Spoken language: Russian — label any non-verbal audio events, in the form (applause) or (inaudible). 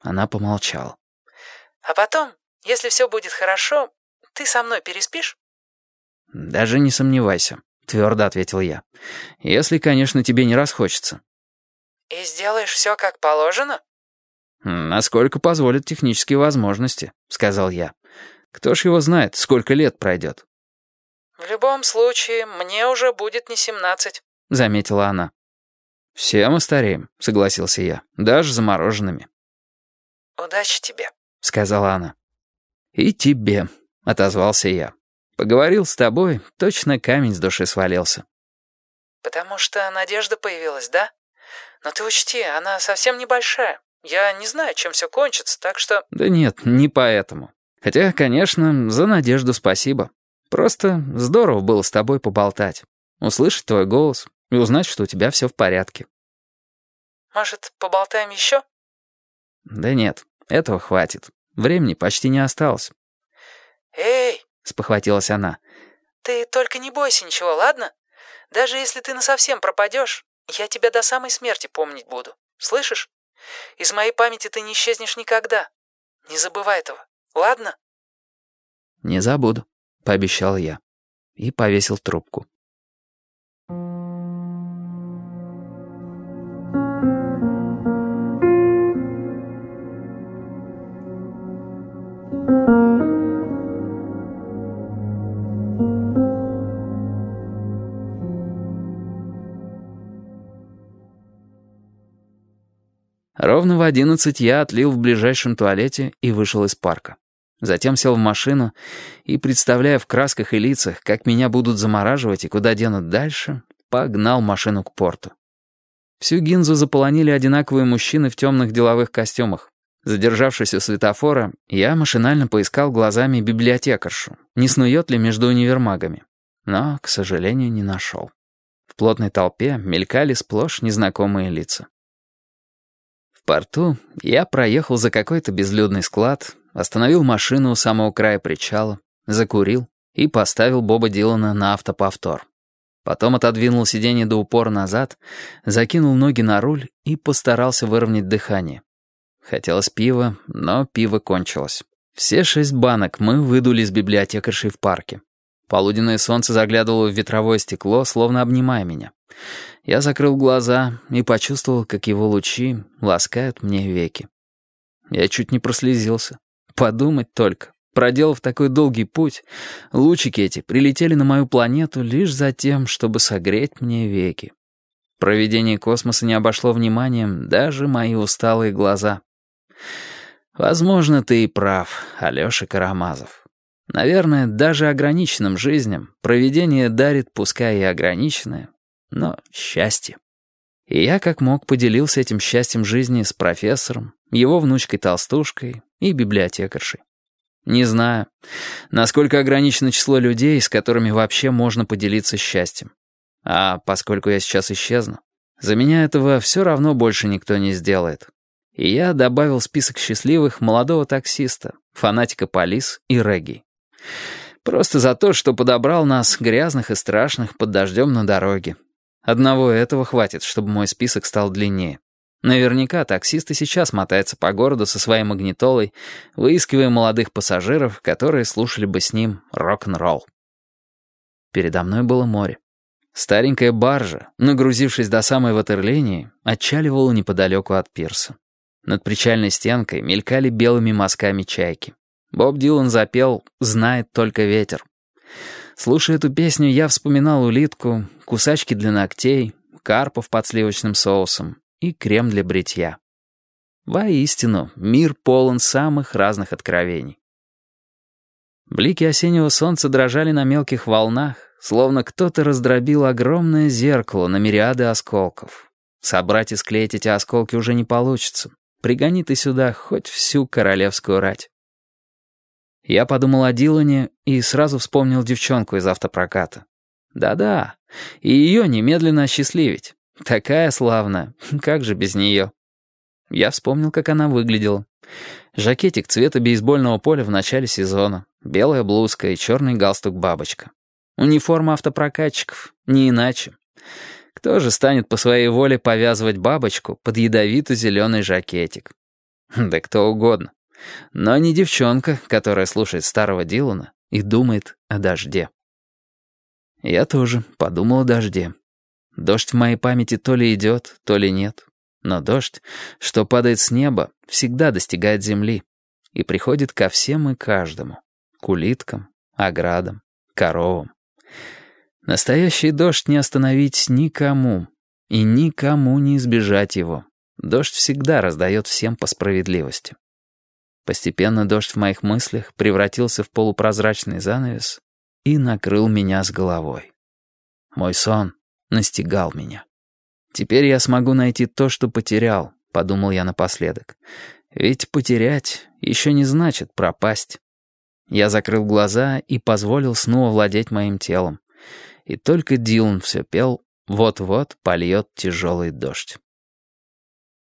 Она помолчала. «А потом, если все будет хорошо, ты со мной переспишь?» «Даже не сомневайся», — твердо ответил я. «Если, конечно, тебе не расхочется». «И сделаешь все как положено?» «Насколько позволят технические возможности», — сказал я. «Кто ж его знает, сколько лет пройдет?» «В любом случае, мне уже будет не семнадцать», — заметила она. «Все мы стареем», — согласился я, — «даже замороженными». «Удачи тебе», — сказала она. «И тебе», — отозвался я. «Поговорил с тобой, точно камень с души свалился». «Потому что надежда появилась, да? Но ты учти, она совсем небольшая. Я не знаю, чем все кончится, так что...» «Да нет, не поэтому. Хотя, конечно, за надежду спасибо. Просто здорово было с тобой поболтать, услышать твой голос и узнать, что у тебя все в порядке». «Может, поболтаем еще?» «Да нет, этого хватит. Времени почти не осталось». «Эй!» — спохватилась она. «Ты только не бойся ничего, ладно? Даже если ты насовсем пропадешь, я тебя до самой смерти помнить буду. Слышишь? Из моей памяти ты не исчезнешь никогда. Не забывай этого, ладно?» «Не забуду», — пообещал я. И повесил трубку. Ровно в одиннадцать я отлил в ближайшем туалете и вышел из парка. Затем сел в машину и, представляя в красках и лицах, как меня будут замораживать и куда денут дальше, погнал машину к порту. Всю гинзу заполонили одинаковые мужчины в темных деловых костюмах. Задержавшись у светофора, я машинально поискал глазами библиотекаршу, не снует ли между универмагами. Но, к сожалению, не нашел. В плотной толпе мелькали сплошь незнакомые лица. В порту я проехал за какой-то безлюдный склад, остановил машину у самого края причала, закурил и поставил Боба Дилана на автоповтор. Потом отодвинул сиденье до упора назад, закинул ноги на руль и постарался выровнять дыхание. Хотелось пива, но пиво кончилось. Все шесть банок мы выдули с библиотекаршей в парке. Полуденное солнце заглядывало в ветровое стекло, словно обнимая меня. Я закрыл глаза и почувствовал, как его лучи ласкают мне веки. Я чуть не прослезился. Подумать только. Проделав такой долгий путь, лучики эти прилетели на мою планету лишь за тем, чтобы согреть мне веки. Проведение космоса не обошло вниманием даже мои усталые глаза. Возможно, ты и прав, Алёша Карамазов. Наверное, даже ограниченным жизням проведение дарит, пускай и ограниченное, но счастье. И я как мог поделился этим счастьем жизни с профессором, его внучкой-толстушкой и библиотекаршей. Не знаю, насколько ограничено число людей, с которыми вообще можно поделиться счастьем. А поскольку я сейчас исчезну, за меня этого все равно больше никто не сделает. И я добавил список счастливых молодого таксиста, фанатика полис и регги. Просто за то, что подобрал нас, грязных и страшных, под дождем на дороге, Одного этого хватит, чтобы мой список стал длиннее. Наверняка таксист и сейчас мотается по городу со своей магнитолой, выискивая молодых пассажиров, которые слушали бы с ним рок-н-ролл. Передо мной было море. Старенькая баржа, нагрузившись до самой ватерлинии, отчаливала неподалеку от пирса. Над причальной стенкой мелькали белыми мазками чайки. Боб Дилан запел «Знает только ветер». Слушая эту песню, я вспоминал улитку, кусачки для ногтей, карпов под сливочным соусом и крем для бритья. Воистину, мир полон самых разных откровений. Блики осеннего солнца дрожали на мелких волнах, словно кто-то раздробил огромное зеркало на мириады осколков. Собрать и склеить эти осколки уже не получится. Пригони ты сюда хоть всю королевскую рать. Я подумал о Дилане и сразу вспомнил девчонку из автопроката. Да-да, и ее немедленно осчастливить. Такая славная, (laughs) как же без нее? Я вспомнил, как она выглядела. Жакетик цвета бейсбольного поля в начале сезона, белая блузка и черный галстук-бабочка. Униформа автопрокатчиков, не иначе. Кто же станет по своей воле повязывать бабочку под ядовито-зеленый жакетик? (laughs) Да кто угодно. Но не девчонка, которая слушает старого Дилана и думает о дожде. Я тоже подумал о дожде. Дождь в моей памяти то ли идет, то ли нет. Но дождь, что падает с неба, всегда достигает земли и приходит ко всем и каждому. К улиткам, оградам, коровам. Настоящий дождь не остановить никому, и никому не избежать его. Дождь всегда раздает всем по справедливости. Постепенно дождь в моих мыслях превратился в полупрозрачный занавес и накрыл меня с головой. Мой сон настигал меня. «Теперь я смогу найти то, что потерял», — подумал я напоследок. «Ведь потерять еще не значит пропасть». Я закрыл глаза и позволил сну овладеть моим телом. И только Дилан все пел «Вот-вот польет тяжелый дождь».